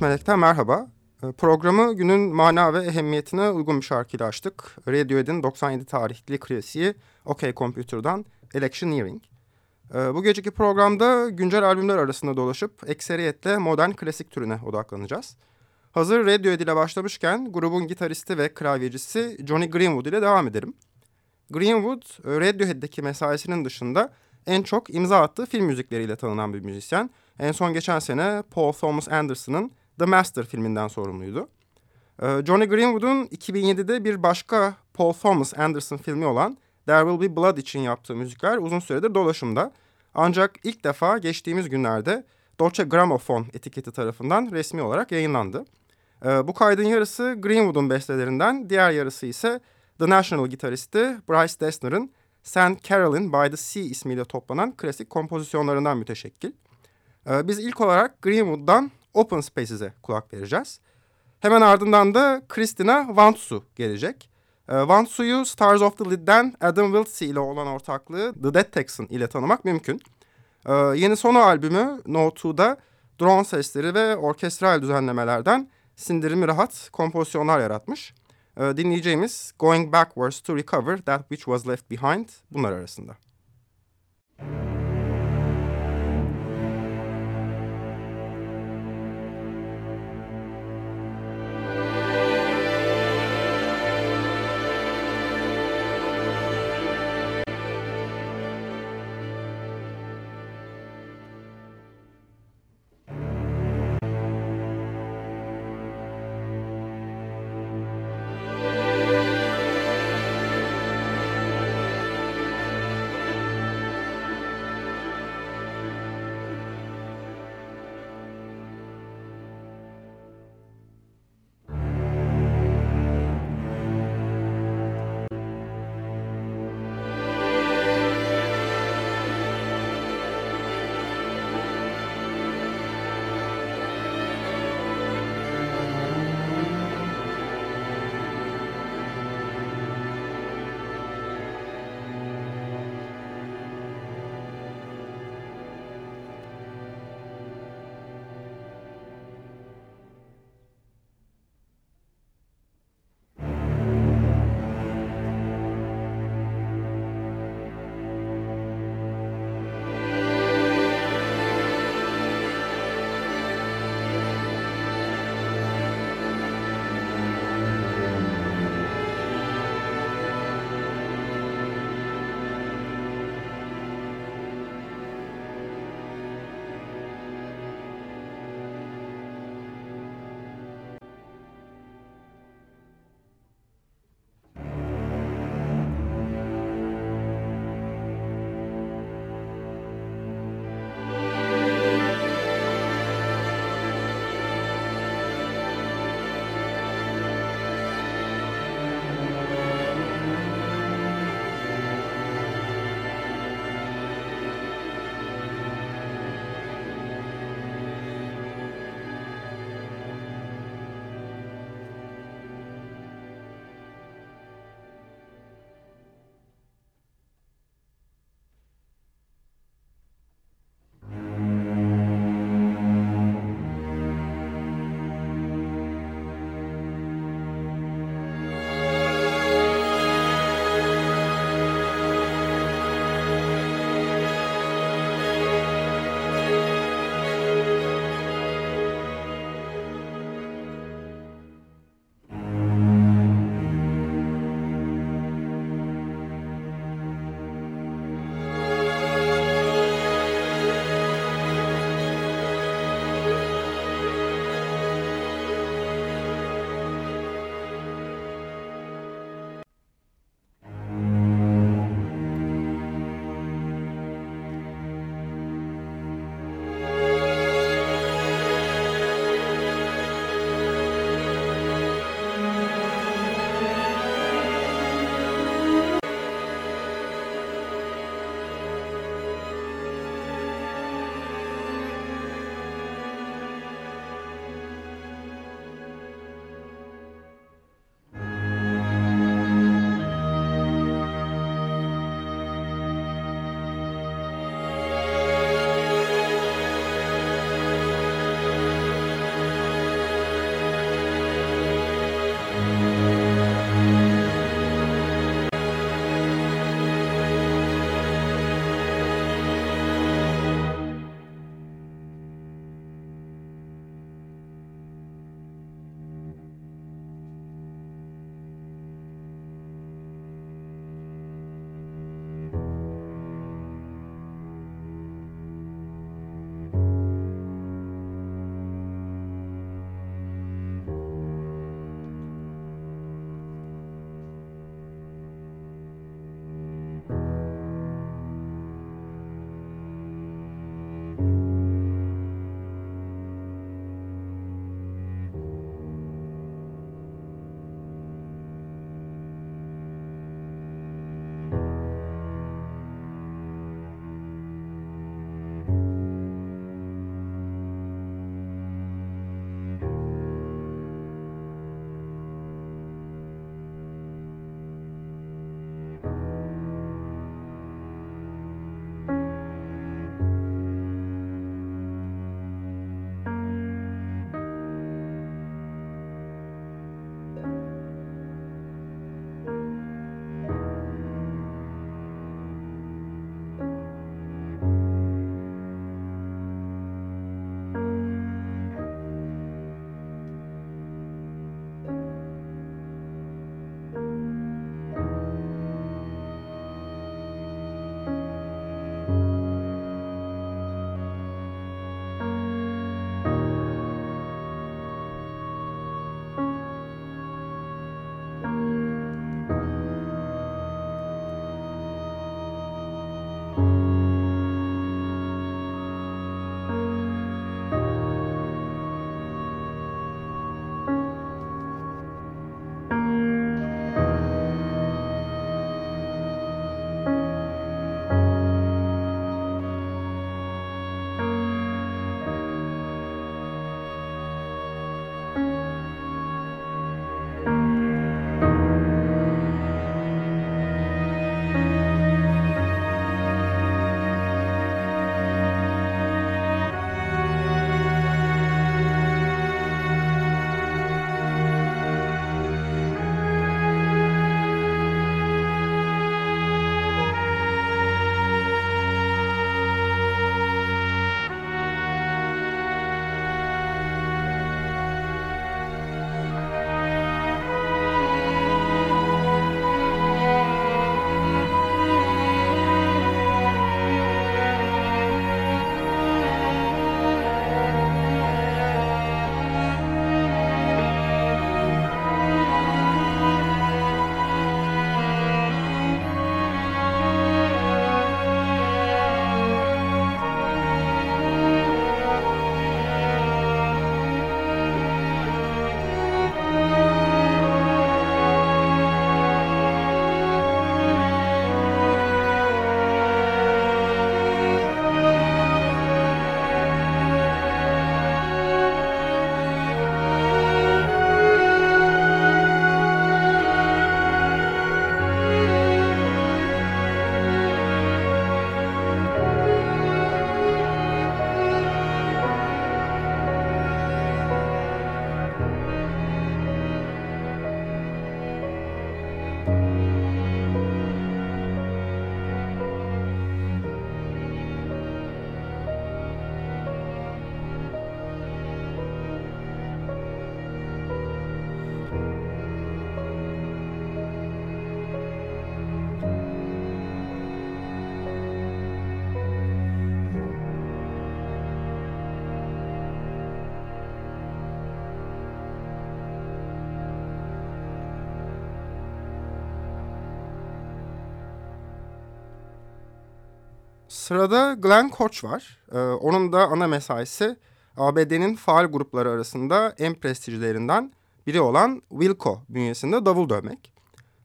13 Melek'ten merhaba. Ee, programı günün mana ve ehemmiyetine uygun bir şarkıyla açtık. Radiohead'in 97 tarihli klasiği OK Computer'dan Electioneering. Ee, bu geceki programda güncel albümler arasında dolaşıp ekseriyetle modern klasik türüne odaklanacağız. Hazır Radiohead ile başlamışken grubun gitaristi ve klavyecisi Johnny Greenwood ile devam edelim. Greenwood, Radiohead'deki mesaisinin dışında en çok imza attığı film müzikleriyle tanınan bir müzisyen. En son geçen sene Paul Thomas Anderson'ın The Master filminden sorumluydu. Ee, Johnny Greenwood'un 2007'de bir başka Paul Thomas Anderson filmi olan There Will Be Blood için yaptığı müzikler uzun süredir dolaşımda. Ancak ilk defa geçtiğimiz günlerde Dolce Gramophone etiketi tarafından resmi olarak yayınlandı. Ee, bu kaydın yarısı Greenwood'un bestelerinden, diğer yarısı ise The National gitaristi Bryce Dessner'ın St. Carolyn by the Sea ismiyle toplanan klasik kompozisyonlarından müteşekkil. Ee, biz ilk olarak Greenwood'dan Open Spaces'e kulak vereceğiz. Hemen ardından da Christina Vantsu gelecek. Ee, Vantsu'yu Stars of the Lid'den Adam Wiltsey ile olan ortaklığı The Dead Texan ile tanımak mümkün. Ee, yeni solo albümü No 2'da drone sesleri ve orkestral düzenlemelerden sindirimi rahat kompozisyonlar yaratmış. Dinleyeceğimiz Going Backwards to Recover That Which Was Left Behind bunlar arasında. Sırada Glenn Koch var. E, onun da ana mesaisi ABD'nin faal grupları arasında en prestijlerinden biri olan Wilco bünyesinde davul dövmek.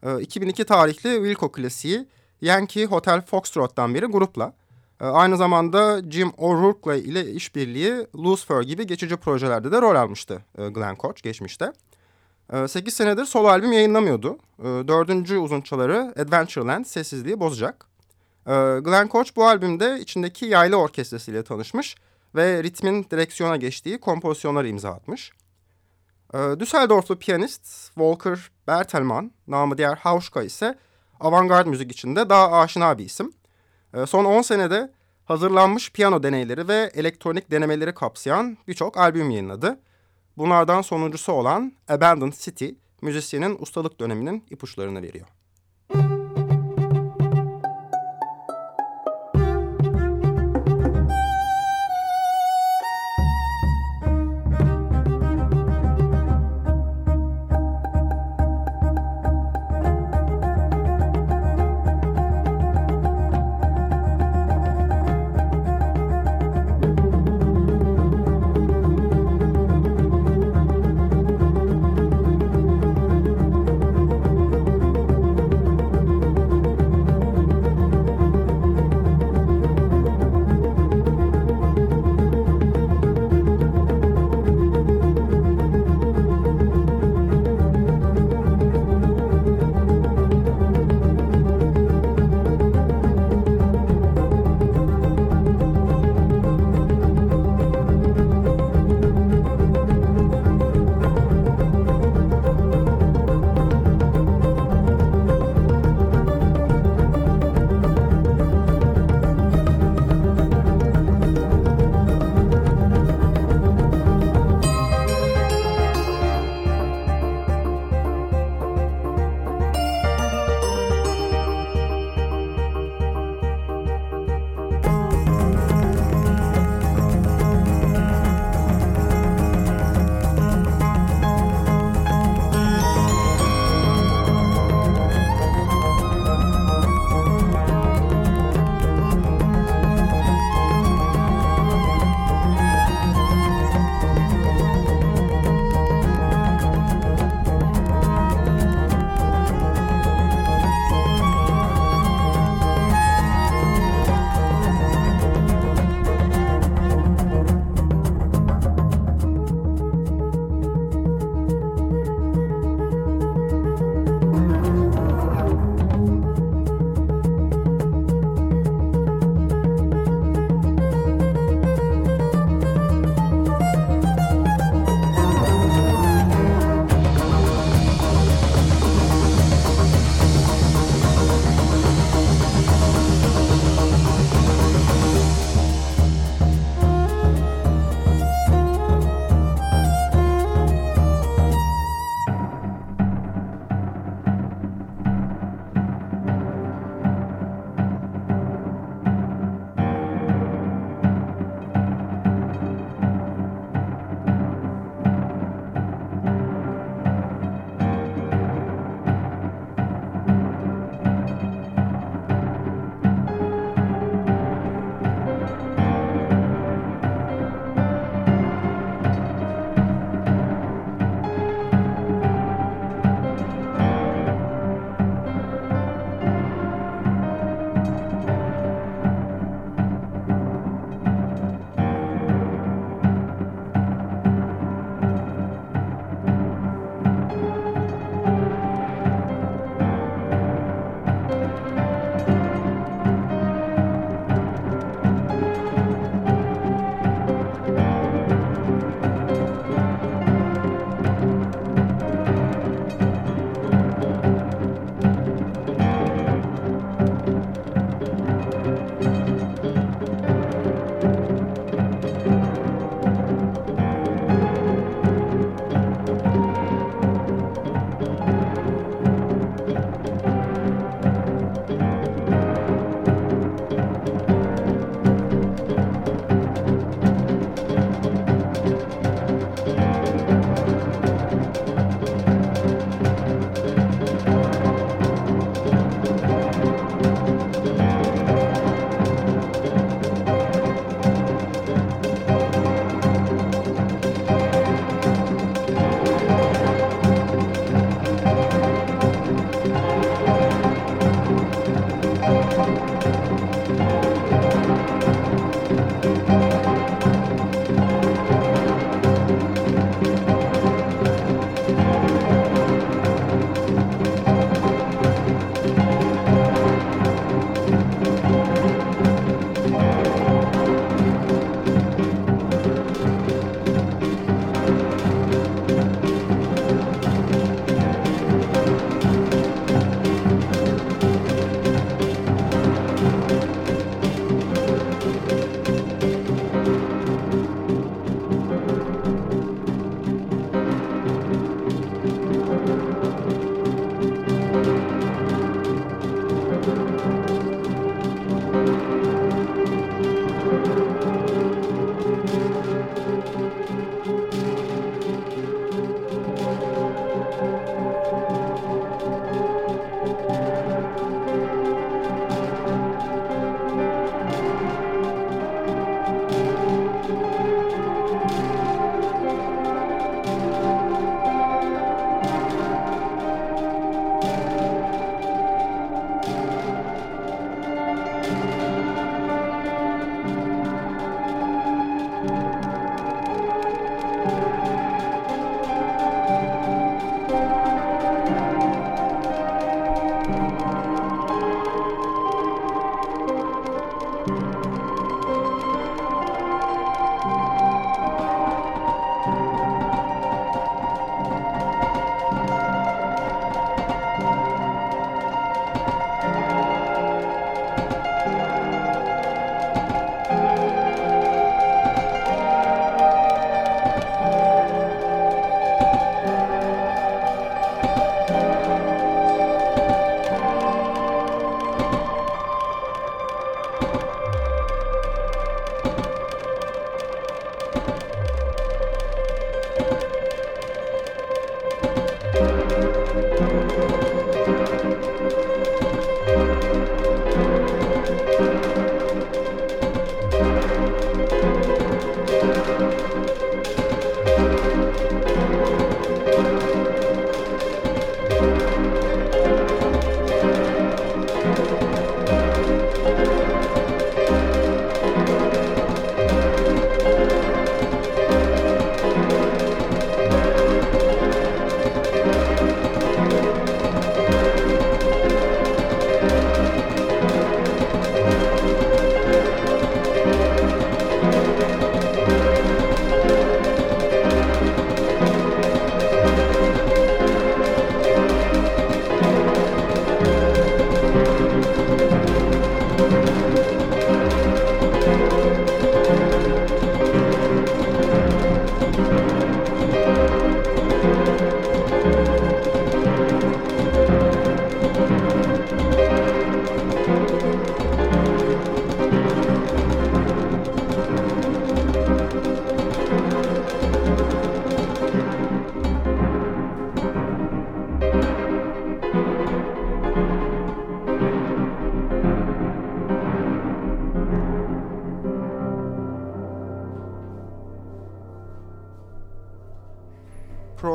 E, 2002 tarihli Wilco klasiği Yankee Hotel Foxtrot'tan biri grupla. E, aynı zamanda Jim O'Rourke ile işbirliği Lucifer gibi geçici projelerde de rol almıştı e, Glenn Koch geçmişte. 8 ee, senedir solo albüm yayınlamıyordu. Ee, dördüncü uzunçaları Adventureland sessizliği bozacak. Ee, Glenn Koch bu albümde içindeki yaylı orkestrasıyla tanışmış ve ritmin direksiyona geçtiği kompozisyonları imza atmış. Düsseldorflu piyanist Volker Bertelmann, namı diğer Hauschka ise avantgard müzik içinde daha aşina bir isim. Son 10 senede hazırlanmış piyano deneyleri ve elektronik denemeleri kapsayan birçok albüm yayınladı. Bunlardan sonuncusu olan Abandoned City, müzisyenin ustalık döneminin ipuçlarını veriyor.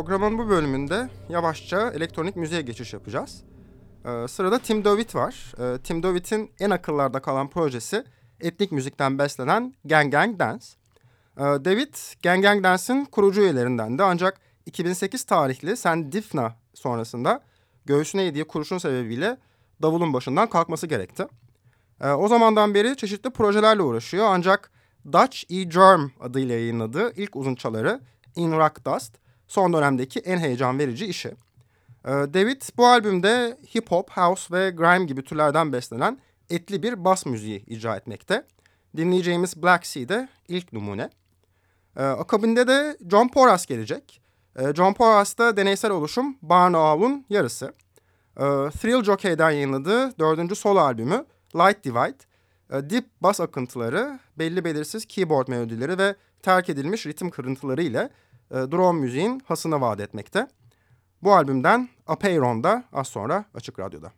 Programın bu bölümünde yavaşça elektronik müziğe geçiş yapacağız. Ee, sırada Tim David var. Ee, Tim David'in en akıllarda kalan projesi etnik müzikten beslenen Gang Gang Dance. Ee, David, Gang Gang Dance'in kurucu üyelerinden de ancak 2008 tarihli San Difna sonrasında göğsüne yediği kurşun sebebiyle davulun başından kalkması gerekti. Ee, o zamandan beri çeşitli projelerle uğraşıyor ancak Dutch E. Germ adıyla yayınladığı ilk uzunçaları In Rock Dust son dönemdeki en heyecan verici işi. Ee, David bu albümde hip hop, house ve grime gibi türlerden beslenen etli bir bas müziği icra etmekte. Dinleyeceğimiz Black Sea'de ilk numune. Ee, akabinde de John Porras gelecek. Ee, John Porras da deneysel oluşum Barn Owl'un yarısı. Thrill Jockey'den yayınladığı dördüncü solo albümü Light Divide, dip bas akıntıları, belli belirsiz keyboard melodileri ve terk edilmiş ritim kırıntıları ile e, drone müziğin hasını vaat etmekte. Bu albümden Apeiron'da az sonra Açık Radyo'da.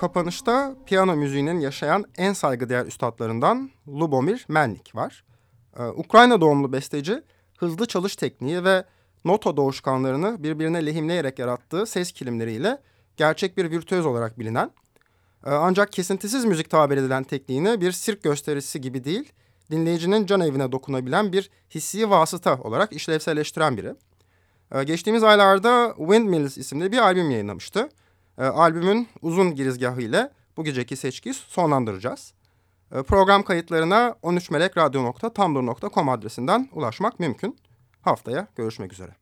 Kapanışta piyano müziğinin yaşayan en saygıdeğer üstadlarından Lubomir Melnik var. Ee, Ukrayna doğumlu besteci hızlı çalış tekniği ve nota doğuşkanlarını birbirine lehimleyerek yarattığı ses kilimleriyle gerçek bir virtüöz olarak bilinen ee, ancak kesintisiz müzik tabir edilen tekniğini bir sirk gösterisi gibi değil, dinleyicinin can evine dokunabilen bir hissi vasıta olarak işlevselleştiren biri. Ee, geçtiğimiz aylarda Windmills isimli bir albüm yayınlamıştı. Ee, albümün uzun girizgahı ile bu geceki seçkiyi sonlandıracağız. Program kayıtlarına 13melekradyo.tumblr.com adresinden ulaşmak mümkün. Haftaya görüşmek üzere.